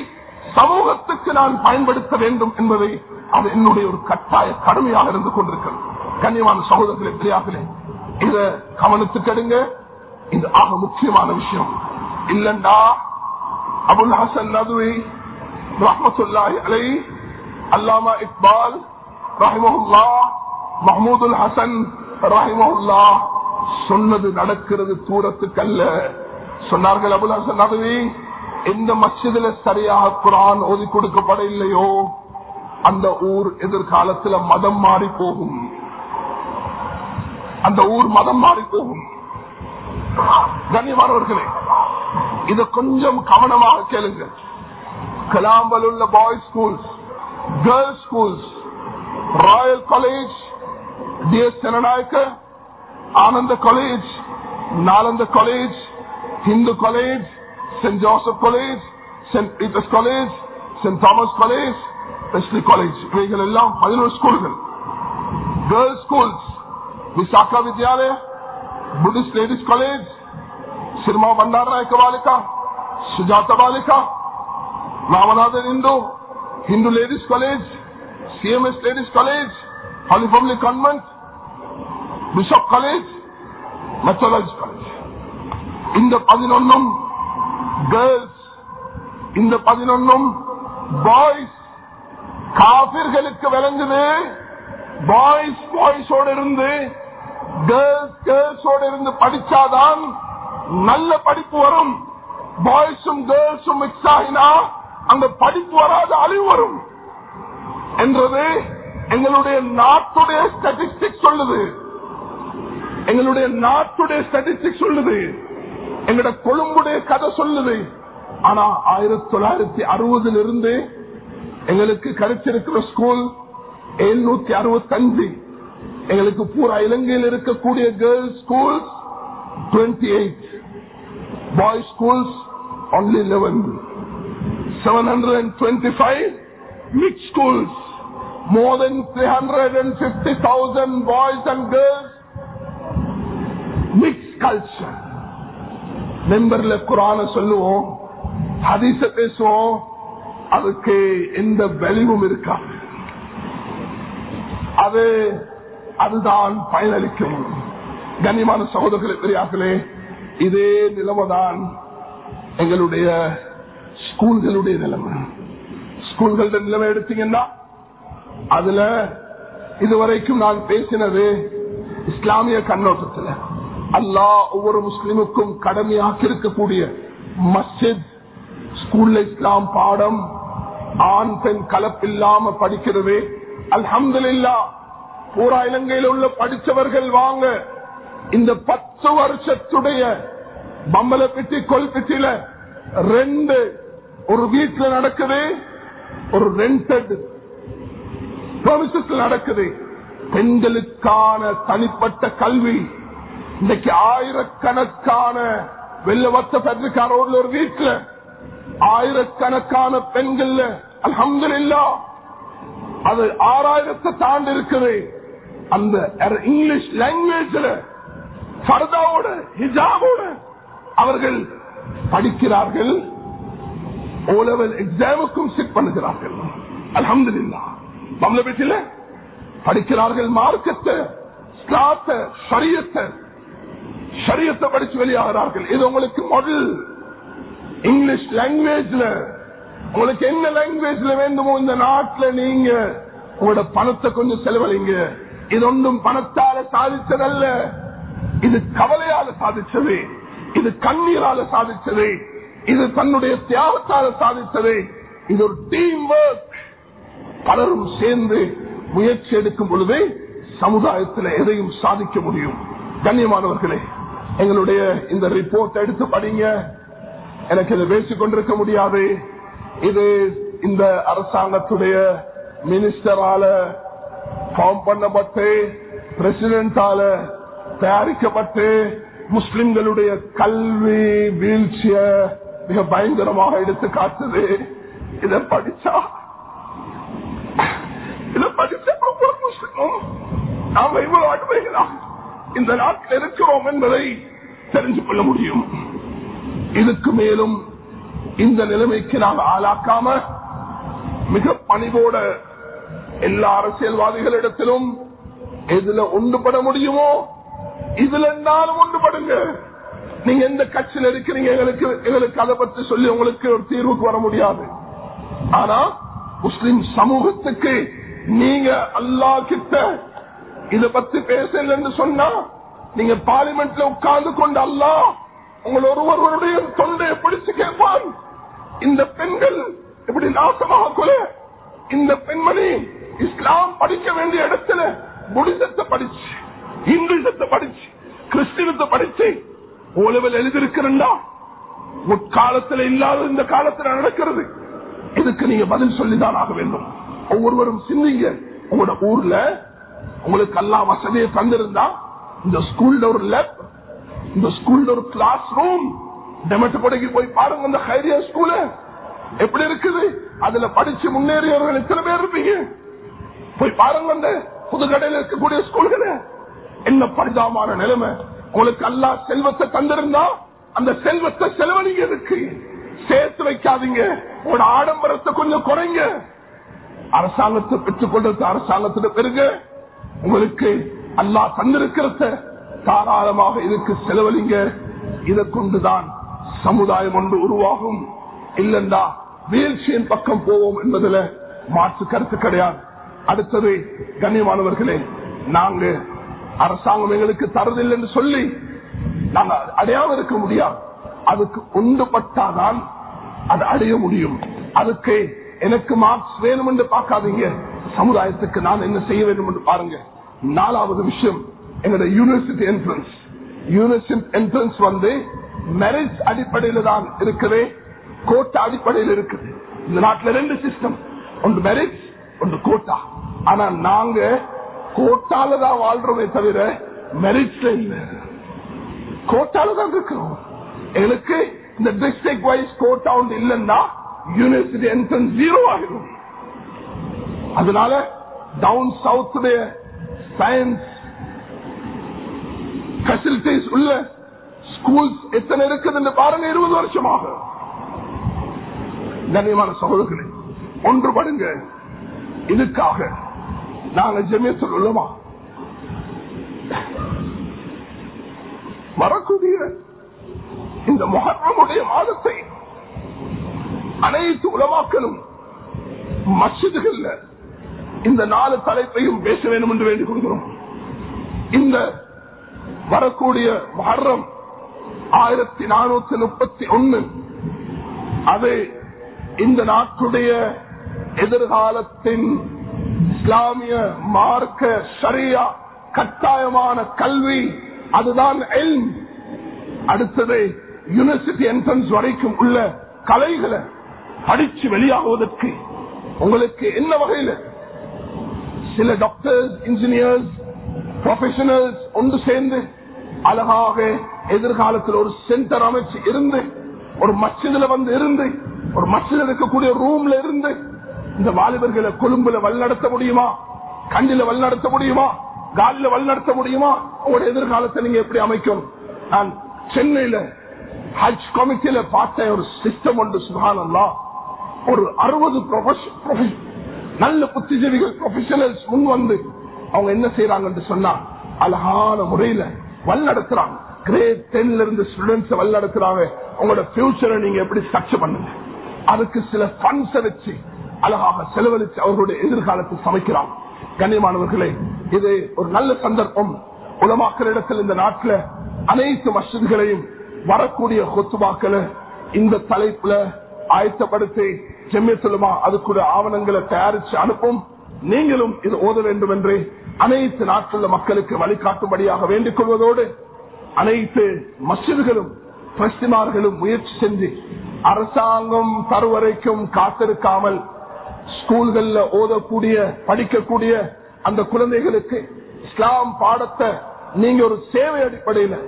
சமூகத்துக்கு நான் பயன்படுத்த வேண்டும் என்பதை அது என்னுடைய ஒரு கட்டாய கடுமையாக இருந்து கொண்டிருக்கிறது. கண்ணியமான சகோதரர்களே பெரியார்களே இத கவனத்துக்கெடுங்க இது ஆக முக்கியமான விஷயம். இல்லண்டா அபுல் ஹசன் நதுவை ரஹமத்துல்லாஹி அலை அல்லாமா இக்பால் ரஹிமஹுல்லா மஹமூதுல் ஹசன் ரஹிமஹுல்லா. சொன்னது நடக்கிறது தூரத்துக்கு அல்ல சொன்னார்கள் அபுல் ஹசன் எந்த மச்சதுல சரியாக குரான் ஓதி கொடுக்கப்பட இல்லையோ அந்த ஊர் எதிர்காலத்துல மதம் மாறி போகும். அந்த ஊர் மதம் மாறி போகும். கண்ணியமானவர்களே இத கொஞ்சம் கவனமாக கேளுங்க கலாம்பல் உள்ள boys schools girls schools royal college D S Senanayake Ananda college Nalanda college Hindu college saint Joseph college saint Peter's college saint Thomas college Wesley college இவைகள் எல்லாம் பதினோரு ஸ்கூல்கள் girls schools Visakha Vidyalaya Buddhist ladies college Sirima Bandaranaike Balika Sujatha Balika Ramanathan Hindu Hindu ladies college CMS ladies college holy public convent bishop college methodology college இந்த பதினொன்னும் girls இந்த பதினொன்னும் boys காபிர்களுக்கு விளங்குது boys பாய்ஸோட இருந்து girls கேர்ள்ஸோடு இருந்து படிச்சாதான் நல்ல படிப்பு வரும். பாய்ஸும் கேர்ள்ஸும் மிக்ஸ் ஆகினா அந்த படிப்பு வராத அழிவு வரும். என்றது எங்களுடைய நாட்டுடைய ஸ்டாட்டிஸ்டிக் சொல்லுது. எங்களுடைய நாட்டுடைய ஸ்டாட்டிஸ்டிக் சொல்லுது. எங்களோட கொழும்புடைய கதை சொல்லுது. ஆனா ஆயிரத்தி தொள்ளாயிரத்தி அறுபதுல இருந்து எங்களுக்கு கிடைச்சிருக்கிற ஸ்கூல் எழுநூத்தி அறுபத்தஞ்சு. எங்களுக்கு பூரா இலங்கையில் இருக்கக்கூடிய girls schools twenty eight boys schools only eleven seven hundred and twenty five mix schools more then three hundred and fifty thousand boys and girls culture மெம்பர்ல குரான சொல்லுவோம் ஹதீச பேசுவோம் அதுக்கு எந்த வெளிவும் இருக்காது. அது அதுதான் பயனளிக்கும். கண்ணியமான சகோதரர்களே பெரியார்களே இதே நிலைமைதான் எங்களுடைய ஸ்கூல்களுடைய நிலைமை. ஸ்கூல்களுடைய நிலைமை எடுத்தீங்கன்னா அதுல இதுவரைக்கும் நான் பேசினது இஸ்லாமிய கண்ணோட்டத்தில். அல்லாஹ் ஒவ்வொரு முஸ்லிமுக்கும் கடமையாக இருக்கக்கூடிய மஸ்ஜித் ஸ்கூல்ல இஸ்லாம் பாடம் ஆண் பெண் கலப்பில்லாம படிக்கிறது. அல்ஹம்துலில்லா பூரா இலங்கையில் உள்ள படித்தவர்கள் வாங்க. இந்த பத்து வருஷத்துடைய பம்பலப்பிட்டி கொல்பட்டியில ரெண்டு ஒரு வீட்டுல நடக்குது ஒரு ரெண்டட் நடக்குது. பெண்களுக்கான தனிப்பட்ட கல்வி. இன்னைக்கு ஆயிரக்கணக்கான வெள்ளவத்த பெற்றிருக்கார ஒரு வீட்டுல ஆயிரக்கணக்கான பெண்கள் அலமதுல்லா அது ஆறாயிரத்தை தாண்டி இருக்குது. அந்த இங்கிலீஷ் லாங்குவேஜ்ல பர்தாவோட ஹிஜாபோட அவர்கள் படிக்கிறார்கள். ஓ லெவல் எக்ஸாமுக்கும் செக் பண்ணுகிறார்கள். அலமதுல்லா மம்ல வீட்டில படிக்கிறார்கள். மார்க்கத்தை ஸ்லாத்த சரியத்தை ஷரியத்தை படிச்சு வெளியாகிறார்கள். இது உங்களுக்கு மாடல் இங்கிலீஷ் லாங்குவேஜ்ல உங்களுக்கு என்ன லாங்குவேஜ்ல வேண்டுமோ இந்த நாட்டில் நீங்க உங்களோட பணத்தை கொஞ்சம் செலவழிங்க. இது ஒன்றும் பணத்தால சாதிச்சதல்ல இது கவலையால சாதிச்சது இது கண்ணீரால சாதிச்சது இது தன்னுடைய தியாகத்தால சாதித்தது. இது ஒரு டீம் ஒர்க் பலரும் சேர்ந்து முயற்சி எடுக்கும் பொழுது சமுதாயத்தில் எதையும் சாதிக்க முடியும். கண்ணியமானவர்களே எங்களுடைய இந்த ரிப்போர்ட் எடுத்து படிங்க. எனக்கு இதை பேசிக் கொண்டிருக்க முடியாது. இது இந்த அரசாங்கத்துடைய மினிஸ்டரால ஃபார்ம் பண்ணப்பட்டு பிரசிடென்டால தயாரிக்கப்பட்டு முஸ்லிம்களுடைய கல்வி வீழ்ச்சிய மிக பயங்கரமாக எடுத்து காட்டுது. இதை படிச்சா இதை படிச்ச ஒவ்வொரு முஸ்லிமும் நாம இவ்வளவு அனுபவிக்கலாம் இந்த நாட்டில் இருக்கிறோம் என்பதை தெரிஞ்சு கொள்ள முடியும். இதுக்கு மேலும் இந்த நிலைமைக்கு நாம் ஆளாக்காம மிக பணிவோட எல்லா அரசியல்வாதிகளிடத்திலும் எதுல ஒன்றுபட முடியுமோ இதுல என்னாலும் ஒன்றுபடுங்க. நீங்க எந்த கட்சியில் இருக்கிறீங்க எங்களுக்கு எங்களுக்கு அதை பற்றி சொல்லி உங்களுக்கு ஒரு தீர்வுக்கு வர முடியாது. ஆனா முஸ்லிம் சமூகத்துக்கு நீங்க அல்லா கிட்ட இத பத்தி பேசல என்று சொன்னா நீங்க பார்லிமெண்ட்ல உட்கார்ந்து கொண்டு அல்லா உங்கள் ஒருவருடைய தொண்டையை பிடிச்சு கேட்பான். இந்த பெண்கள் இப்படி நாசமாக கொலை. இந்த பெண்மணி இஸ்லாம் படிக்க வேண்டிய இடத்துல புடிசத்தை படிச்சு இந்துசத்தை படிச்சு கிறிஸ்தவத்தை படிச்சு ஓலவில் எழுதியிருக்கிறா முற்காலத்தில் இல்லாத இந்த காலத்தில் நடக்கிறது. இதுக்கு நீங்க பதில் சொல்லிதான் ஆக வேண்டும். ஒவ்வொருவரும் சிந்திங்க. உங்களோட ஊர்ல உங்களுக்கு எல்லா வசதியை தந்திருந்தா இந்த ஸ்கூல்ல ஒரு லேப் இந்த ஸ்கூல்ல ஒரு கிளாஸ் ரூம் டெமட்டப்படைக்கு போய் பாருங்க இந்த ஹைரியா ஸ்கூலு எப்படி இருக்குது? அதுல படிச்சு முன்னேறியவர்கள் எத்தனை பேர் இருப்பீங்க? போய் பாருங்க அந்த புதுக்கடையில் இருக்கக்கூடிய ஸ்கூல்கள என்ன பரிதாபமான நிலைமை. உங்களுக்கு எல்லா செல்வத்தை தந்திருந்தா அந்த செல்வத்தை செலவழிங்க இருக்கு சேர்த்து வைக்காதீங்க. உங்களோட ஆடம்பரத்தை கொஞ்சம் குறைங்க. அரசாங்கத்தை பெற்றுக் கொண்டது அரசாங்கத்துல பெருங்க உங்களுக்கு அல்லா தந்திருக்கிறத தாராளமாக இதுக்கு செலவழிங்க. இதை கொண்டுதான் சமுதாயம் ஒன்று உருவாகும். இல்லண்டா வீழ்ச்சியின் பக்கம் போவோம் என்பதுல மாற்று கருத்து கிடையாது. அடுத்தது கண்ணியமானவர்களே நாங்க அரசாங்கம் எங்களுக்கு தரதில்லை என்று சொல்லி நாங்க அடையாம இருக்க முடியாது. அதுக்கு ஒன்றுபட்டாதான் அது அடைய முடியும். அதுக்கு எனக்கு மார்க்ஸ் வேணும் என்று பார்க்காதீங்க. சமுதாயத்துக்கு நான் என்ன செய்ய வேண்டும் என்று பாருங்க. நாலாவது விஷயம் எங்களுடைய யூனிவர்சிட்டி என்ட்ரன்ஸ் யூனிவர்சிட்டி என்ட்ரன்ஸ் வந்து மேரேஜ் அடிப்படையில் தான் இருக்குது கோட்டா அடிப்படையில் இருக்குது. இந்த நாட்டில் ரெண்டு சிஸ்டம் ஒன்று மேரேஜ் ஒன்று கோட்டா ஆனா நாங்க கோட்டால தான் வாழ்றோமே தவிர மெரிட்ல இல்லை. கோட்டால தான் இருக்கிறோம். எங்களுக்கு இந்த டிஸ்ட்ரிக்ட் வைஸ் கோட்டா ஒன்று இல்லைன்னா யூனிவர்சிட்டி என்ட்ரன்ஸ் ஜீரோ ஆகிடும். அதனால டவுன் சவுத் சயின்ஸ் பெசிலிட்டிஸ் உள்ள ஸ்கூல்ஸ் எத்தனை இருக்குதுன்னு பாருங்க இருபது வருஷமாக. கண்ணியமான சகோதரர்களே ஒன்றுபடுங்க. இதுக்காக நாங்க ஜெமியத்தில் உள்ளோமா வரக்கூடிய இந்த மொஹர்ரமுடைய மாதத்தை அனைத்து உலமாக்களும் மசிதுகள்ல இந்த நாலு தலைப்பையும் பேச வேண்டும் என்று வேண்டிக் கொள்கிறோம். இந்த வரக்கூடிய மொஹர்ரம் ஆயிரத்தி நானூத்தி முப்பத்தி ஒன்னு அது இந்த நாட்டுடைய எதிர்காலத்தின் இஸ்லாமிய மார்க்க சரியா கட்டாயமான கல்வி அதுதான் எல் அடுத்தது யூனிவர்சிட்டி என்ட்ரன்ஸ் வரைக்கும் உள்ள கலைகளை படிச்சு வெளியாகுவதற்கு உங்களுக்கு என்ன வகையில் சில டாக்டர்ஸ் இன்ஜினியர்ஸ் ப்ரொஃபஷனல்ஸ் ஒன்று சேர்ந்து அழகாக எதிர்காலத்தில் ஒரு சென்டர் அமைச்சு இருந்து ஒரு மசிதில வந்து இருந்து ஒரு மசிதில் இருக்கக்கூடிய ரூம்ல இருந்து இந்த வாலிபர்களை கொழும்புல வழிநடத்த முடியுமா? கண்டில வழிநடத்த முடியுமா? காலில வழிநடத்த முடியுமா? உங்களோட எதிர்காலத்தை நீங்க எப்படி அமைக்கும்? நான் சென்னையில ஹஜ் கமிட்டியில பார்த்த ஒரு சிஸ்டம் ஒன்று சுகானம்லாம் ஒரு அறுபது நல்ல புத்திஜீவிகள் ப்ரொஃபஷனல்ஸ் முன் வந்து அவங்க என்ன செய்யறாங்கன்னு சொன்னா அழகான முறையில வழிநடத்துறாங்க கிரேட் டென்ல இருந்து ஸ்டூடெண்ட்ஸ் வழிநடத்துறாங்க உங்களோட பியூச்சரை நீங்க எப்படி ஸ்ட்ரக்சர் பண்ணுங்க. அதுக்கு சில பண்ட்ஸை வச்சு அழகாக செலவழிச்சு அவர்களுடைய எதிர்காலத்தை சமைக்கிறாங்க. கண்ணியமானவர்களே இது ஒரு நல்ல சந்தர்ப்பம். உலமாக்களிடத்தில் இந்த நாட்டில் அனைத்து மசிதிகளையும் வரக்கூடிய கொத்துபாக்களை இந்த தலைப்புல ஆயத்தப்படுத்தி செம்மியத்துலமா அதுக்குரிய ஆவணங்களை தயாரிச்சு அனுப்பும். நீங்களும் இது ஓத வேண்டும் என்று அனைத்து நாட்டுள்ள மக்களுக்கு வழிகாட்டும்படியாக வேண்டிக் கொள்வதோடு அனைத்து மசிதிகளும் பிரசிமார்களும் முயற்சி செஞ்சு அரசாங்கம் தருவரைக்கும் காத்திருக்காமல் ஸ்கூல்கள்ல ஓதக்கூடிய படிக்கக்கூடிய அந்த குழந்தைகளுக்கு இஸ்லாம் பாடத்தை நீங்க ஒரு சேவை அடிப்படையில்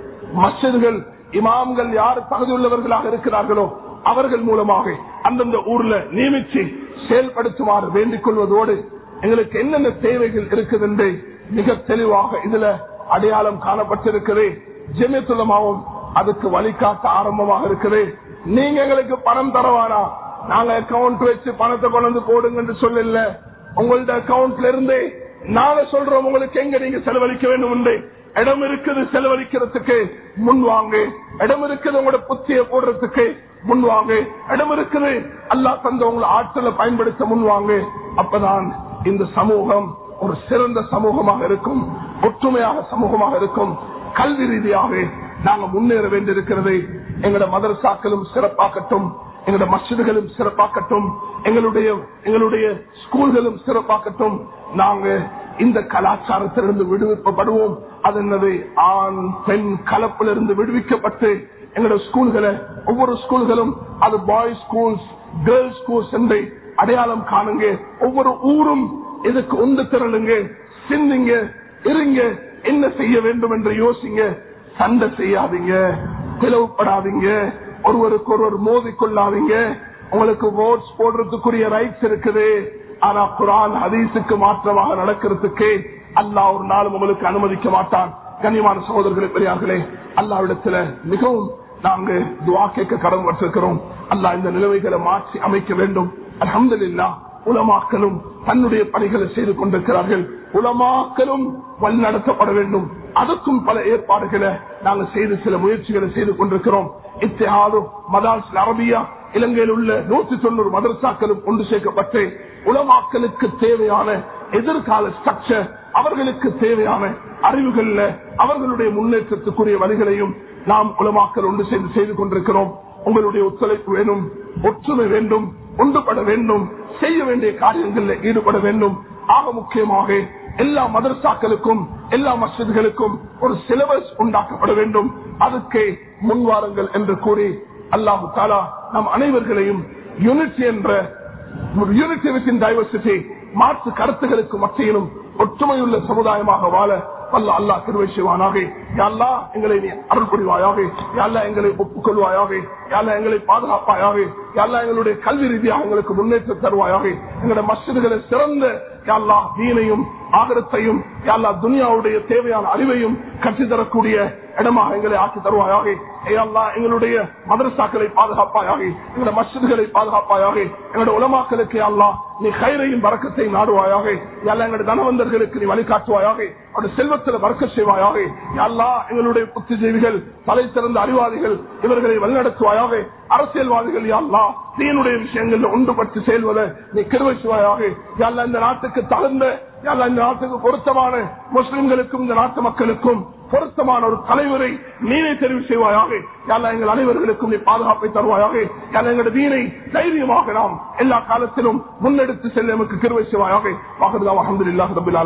மசிதுகள் இமாம்கள் யார் தகுதியுள்ளவர்களாக இருக்கிறார்களோ அவர்கள் மூலமாக அந்தந்த ஊர்ல நியமிச்சு செயல்படுத்துமாறு வேண்டிக் கொள்வதோடு எங்களுக்கு என்னென்ன தேவைகள் இருக்குது என்று மிக தெளிவாக இதுல அடையாளம் காணப்பட்டிருக்கிறது ஜெமித்துலமாவும் அதுக்கு வழிகாட்ட ஆரம்பமாக இருக்குது. நீங்க எங்களுக்கு பணம் தரவானா? நாங்க அக்கௌண்ட் வச்சு பணத்தை கொண்டு வந்து போடுங்க சொல்லல. உங்களோட அக்கௌண்ட்ல இருந்து நாங்க சொல்றோம் உங்களுக்கு எங்க நீங்க செலவழிக்க வேண்டும் என்று இடம் இருக்குது செலவழிக்கிறதுக்கு முன் வாங்க. இடம் இருக்குது உங்களோட புத்திய போடுறதுக்கு முன் வாங்க. இடம் இருக்குது அல்லா தந்த உங்களை ஆற்றலை பயன்படுத்த முன்வாங்க அப்பதான் இந்த சமூகம் ஒரு சிறந்த சமூகமாக இருக்கும் ஒற்றுமையாக சமூகமாக இருக்கும். கல்வி ரீதியாக நாங்க முன்னேற வேண்டியிருக்கிறது. எங்களோட மதரசாக்களும் சிறப்பாக்கட்டும். எங்களோட மசிதுகளும் சிறப்பாக்கட்டும். எங்களுடைய எங்களுடைய ஸ்கூல்களும் சிறப்பாக்கட்டும். நாங்க இந்த கலாச்சாரத்திலிருந்து விடுவிக்கப்படுவோம். அது என்னது? ஆண் பெண் கலப்பிலிருந்து விடுவிக்கப்பட்டு எங்களோட ஸ்கூல்களை ஒவ்வொரு ஸ்கூல்களும் அது பாய்ஸ் ஸ்கூல்ஸ் கேர்ள்ஸ் ஸ்கூல்ஸ் என்று அடையாளம் காணுங்க. ஒவ்வொரு ஊரும் இதுக்கு உந்து திரளுங்க. சிந்திங்க இருங்க. என்ன செய்ய வேண்டும் என்று யோசிங்க. சண்டை செய்யாதீங்க. பிளவுப்படாதீங்க ஒருவருக்கு ஒருவர் மோதி கொள்ளாதீங்க உங்களுக்கு ஓட்ஸ் போடுறதுக்குரிய ரைட்ஸ் இருக்குது. ஆனா குரான் ஹதீஸுக்கு மாற்றமாக நடக்கிறதுக்கு அல்லாஹ் ஒரு நாளும் உங்களுக்கு அனுமதிக்க மாட்டான். கனிமான சகோதரர்களே பெரியார்களே அல்லாவிடத்துல மிகவும் நாங்க துவா கேட்க கடன் வச்சிருக்கிறோம் அல்லா இந்த நிலைமைகளை மாற்றி அமைக்க வேண்டும். அலமதுல்லா உலமாக்களும் தன்னுடைய பணிகளை செய்து கொண்டிருக்கிறார்கள். உலமாக்களும் வழிநடத்தப்பட வேண்டும். அதுக்கும் பல ஏற்பாடுகளை நாங்கள் செய்து சில முயற்சிகளை செய்து கொண்டிருக்கிறோம். இத்தியாவது மதாஸ் அரபியா இலங்கையில் உள்ள நூற்றி தொண்ணூறு மதரசாக்களும் கொண்டு சேர்க்கப்பட்டு உலமாக்களுக்கு தேவையான எதிர்கால ஸ்ட்ரக்சர் அவர்களுக்கு தேவையான அறிவுகள்ல அவர்களுடைய முன்னேற்றத்துக்குரிய வழிகளையும் நாம் உலமாக்கள் ஒன்று சேர்ந்து செய்து கொண்டிருக்கிறோம். உங்களுடைய ஒத்துழைப்பு வேணும் ஒற்றுமை வேண்டும். ஒன்றுபட வேண்டும் செய்ய வேண்டிய காரியங்களில் ஈடுபட வேண்டும். ஆக முக்கியமாக எல்லா மதரசாக்களுக்கும் எல்லா மசித்களுக்கும் ஒரு சிலபஸ் உண்டாக்கப்பட வேண்டும். அதுக்கு முன்வாருங்கள் என்று கூறி அல்லாஹு தாலா நம் அனைவர்களையும் யூனிட்டி என்ற யூனிட்டி வித்தின் டைவர்சிட்டி மாற்று கருத்துகளுக்கு மத்தியிலும் ஒற்றுமையுள்ள சமுதாயமாக வாழ வல்ல அல்லாஹ் திருவை செய்வானாக. யாழ்லா எங்களை நீ அருள் புரிவாயாக. யாழ்லா எங்களை ஒப்புக்கொள்வாயாக. யாழ்லா எங்களை பாதுகாப்பாயாக. யாழ்லா எங்களுடைய கல்வி ரீதியாக எங்களுக்கு முன்னேற்றம் தருவாயாக. எங்களுடைய மசிதுகளை சிறந்த யாழ்லா தீனையும் ஆகரத்தையும் யாழ்லா துனியாவுடைய தேவையான அறிவையும் கற்றுத்தரக்கூடிய இடமாக எங்களை ஆக்கி தருவாயாக. ஐயல்லா எங்களுடைய மதரசாக்களை பாதுகாப்பாயாக. எங்களுடைய மசிதுகளை பாதுகாப்பாயாக. எங்களுடைய உலமாக்களுக்கு அல்லா நீ கயிறையும் வரக்கத்தை நாடுவாயாக. எல்லா எங்களுடைய தனவந்தர்களுக்கு நீ வழிகாட்டுவாயாக. அவருடைய செல்வத்தில் வரக்க செய்வாயாக. எல்லா எங்களுடைய புத்திஜீவிகள் தலை சிறந்த அறிவாதிகள் இவர்களை வழிநடத்துவாயாக அரசியல்வாதிகள் யாழ்லா தீனுடைய விஷயங்கள் ஒன்றுபட்டு செயல்வதை நீ கருவை யாழ்லா இந்த நாட்டுக்கு தகுந்த யாழ்லா இந்த நாட்டுக்கு பொருத்தமான முஸ்லிம்களுக்கும் இந்த நாட்டு மக்களுக்கும் பொருத்தமான ஒரு தலைவரை நீனை தெரிவு செய்வாயாக. யாழ்லா எங்கள் அனைவர்களுக்கும் நீ பாதுகாப்பை தருவாயாக. யாழ்லா எங்களுடைய தீனை தைரியமாக நாம் எல்லா காலத்திலும் முன்னெடுத்து செல்ல எமக்கு கருவை செய்வாயாக. வாகர்தா அஹமதுல்லாஹ் ரபுல்லா